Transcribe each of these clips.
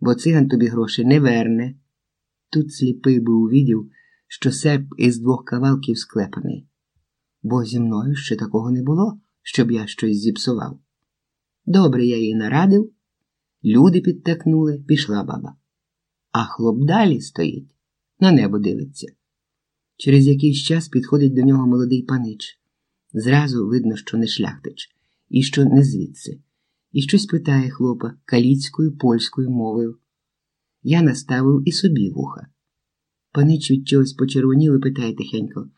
бо циган тобі гроші не верне. Тут сліпий би увідів, що серп із двох кавалків склепаний. Бо зі мною ще такого не було, щоб я щось зіпсував. Добре я їй нарадив, люди підтекнули, пішла баба. А хлоп далі стоїть, на небо дивиться. Через якийсь час підходить до нього молодий панич. Зразу видно, що не шляхтич, і що не звідси, і щось питає хлопа каліцькою польською мовою. Я наставив і собі вуха. Панич від чогось почервонів і питає тихенько,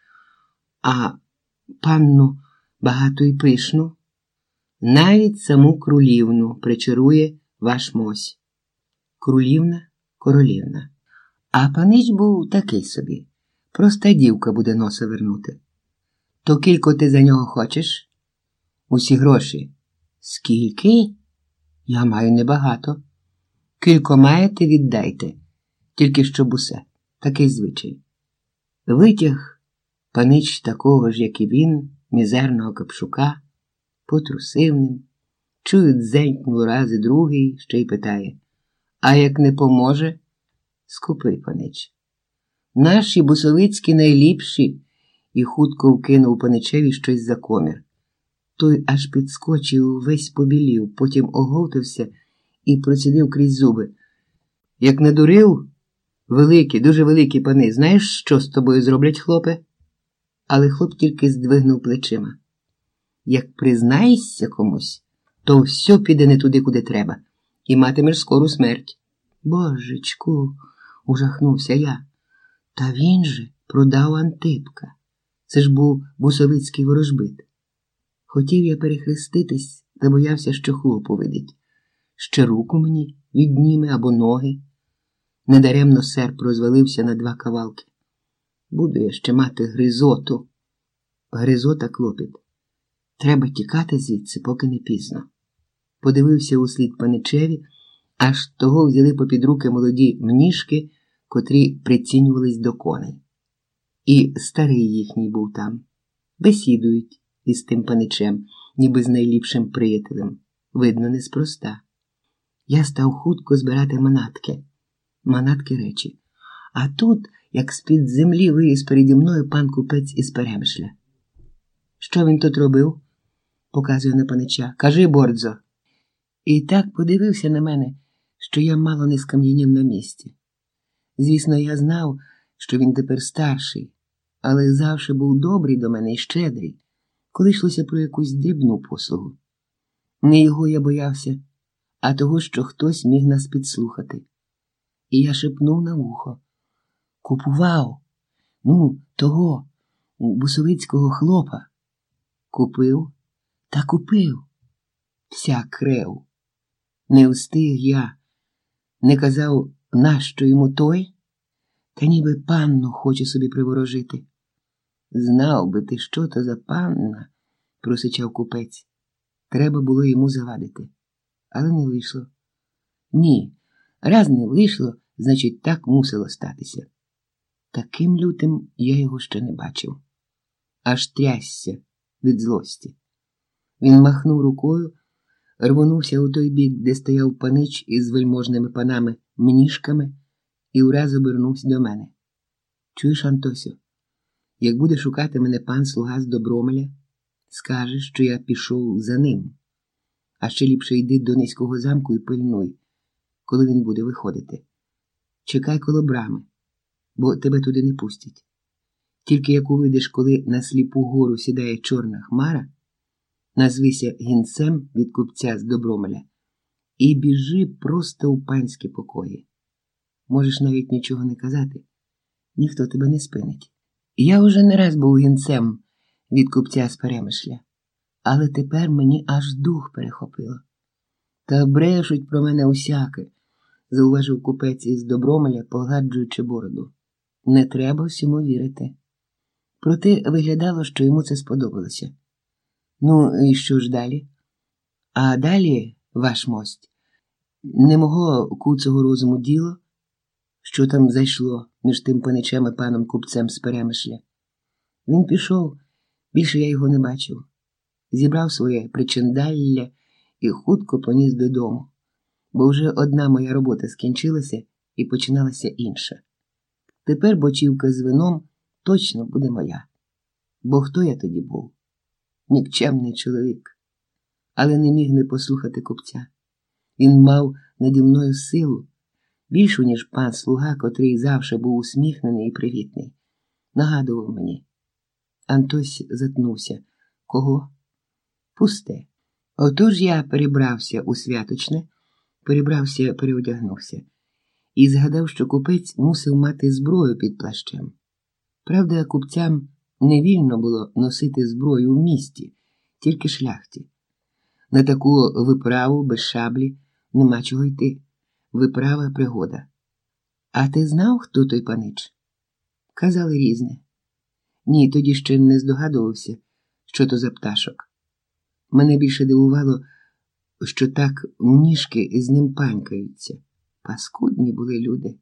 а панну багато і пишну? Навіть саму крулівну причарує ваш мось. Крулівна королівна. А панич був такий собі. Проста дівка буде носа вернути. То кілько ти за нього хочеш? Усі гроші. Скільки? Я маю небагато. Кілько маєте, віддайте, тільки щоб усе, такий звичай. Витяг панич такого ж, як і він, мізерного капшука, потрусив ним, чують, зенькнув раз і другий, ще й питає А як не поможе? Скупий панич. Наші бусовицькі найліпші, і хутко вкинув паничеві щось за комір. Той аж підскочив, весь побілів, потім оговтався і процідив крізь зуби. Як не дурив, великі, дуже великі пани, знаєш, що з тобою зроблять хлопе? Але хлоп тільки здвигнув плечима. Як признаєшся комусь, то все піде не туди, куди треба, і матимеш скору смерть. Божечку, ужахнувся я. Та він же продав Антипка. Це ж був бусовицький ворожбит. Хотів я перехреститись, та боявся, що хлопу видить. Ще руку мені відніме або ноги. Недаремно серп розвалився на два кавалки. Буду я ще мати гризоту. Гризота клопіт. Треба тікати звідси, поки не пізно. Подивився у слід паничеві, аж того взяли попід руки молоді мніжки, котрі прицінювались до коней. І старий їхній був там. Бесідують із тим паничем, ніби з найліпшим приятелем. Видно, неспроста. Я став хутко збирати манатки, манатки речі. А тут, як з-під землі, виріс переді мною пан купець із перемишля. Що він тут робив? показує на панича. Кажи, бордзо. І так подивився на мене, що я мало не скам'янів на місці. Звісно, я знав, що він тепер старший, але завжди був добрий до мене і щедрий, коли йшлося про якусь дрібну послугу. Не його я боявся, а того, що хтось міг нас підслухати. І я шепнув на вухо. Купував, ну, того, бусовицького хлопа. Купив та купив. Вся крев. Не встиг я, не казав, нащо йому той, та ніби панну хоче собі приворожити. Знав би ти, що то за панна, просичав купець. Треба було йому завадити. Але не вийшло. Ні, раз не вийшло, значить, так мусило статися. Таким лютим я його ще не бачив. Аж трясся від злості. Він махнув рукою, рвонувся у той бік, де стояв панич із вельможними панами мніжками, і ураз обернувся до мене. Чуєш, Антосю, як буде шукати мене пан слуга з Добромеля, скажеш, що я пішов за ним. А ще ліпше йди до низького замку і пильнуй, коли він буде виходити. Чекай коло брами, бо тебе туди не пустять. Тільки як увидиш, коли на сліпу гору сідає чорна хмара, назвися гінцем від купця з Добромеля і біжи просто у панські покої. Можеш навіть нічого не казати, ніхто тебе не спинить. Я уже не раз був гінцем від купця з перемишля, але тепер мені аж дух перехопило. Та брешуть про мене усяке, зауважив купець із Добромеля, погладжуючи бороду. Не треба всьому вірити. Проте виглядало, що йому це сподобалося. Ну, і що ж далі? А далі, ваш мость, не мого куцого розуму діло, що там зайшло між тим паничем і паном купцем з перемишля. Він пішов, більше я його не бачив, зібрав своє причиндалля і хутко поніс додому, бо вже одна моя робота скінчилася і починалася інша. Тепер бочівка з вином точно буде моя. Бо хто я тоді був? Нікчемний чоловік, але не міг не послухати купця. Він мав наді мною силу, більшу, ніж пан слуга, котрий завжди був усміхнений і привітний. Нагадував мені. Антось затнувся. Кого? Пусте. Отож я перебрався у святочне, перебрався, переодягнувся і згадав, що купець мусив мати зброю під плащем. Правда, купцям не вільно було носити зброю в місті, тільки шляхті. На таку виправу без шаблі нема чого йти. Виправа пригода. А ти знав, хто той панич? Казали різне. Ні, тоді ще не здогадувався, що то за пташок. Мене більше дивувало, що так мніжки з ним панькаються. Паскудні були люди.